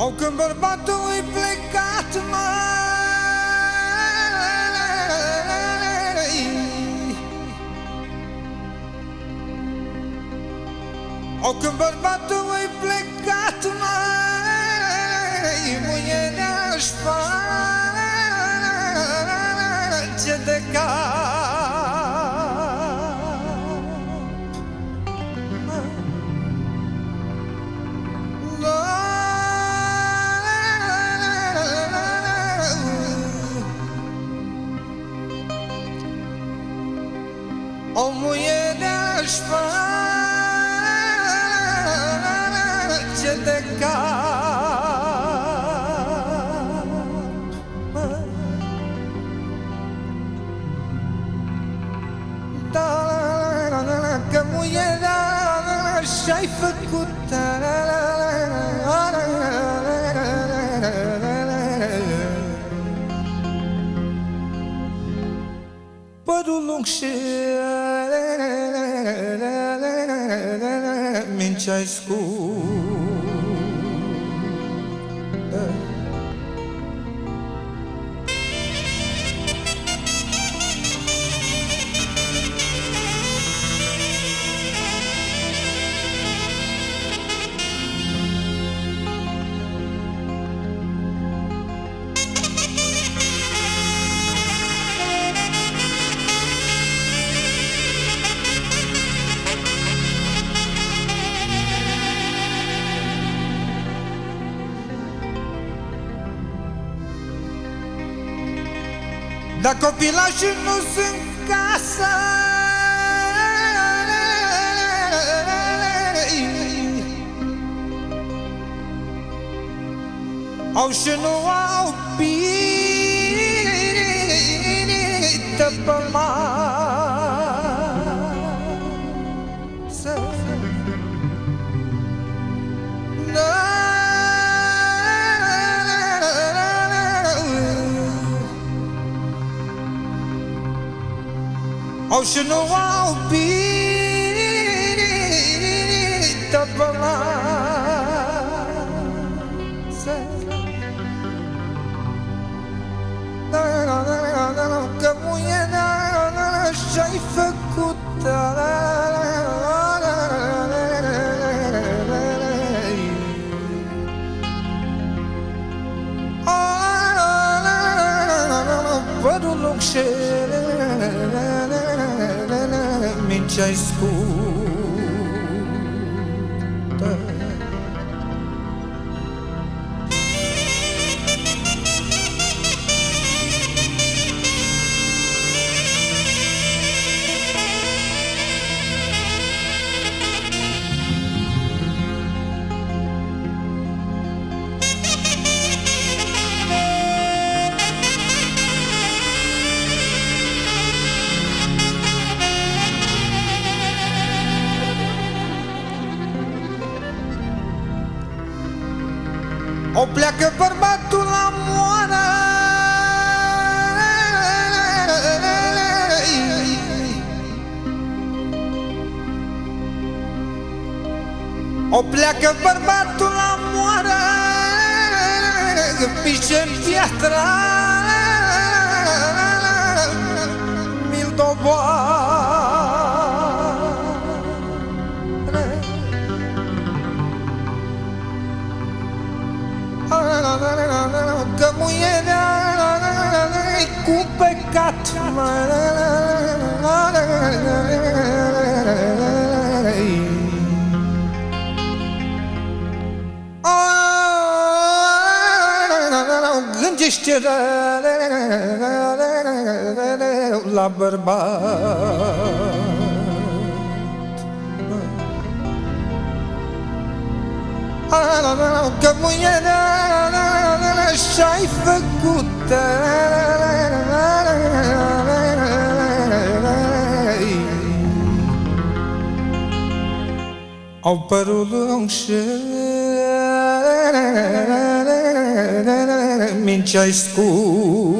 Au când bărbatul e plecat, mai Au când bărbatul e plecat, mai Muierea-și face O muierea-și face de cap Da, că muierea și-ai făcut. Părul lung și Mince-ai scurt Dar copilașii nu sunt casă. Au și nu au pită pe masă Au și nu au pită pe masă Că muierea și-ai făcut Părul lung și O pleacă bărbatul la moară. O pleacă bărbatul la moară. Pișe în piatra Mi-l doboară la bărbat Că muierea Au părul lung și Mince-ai scurt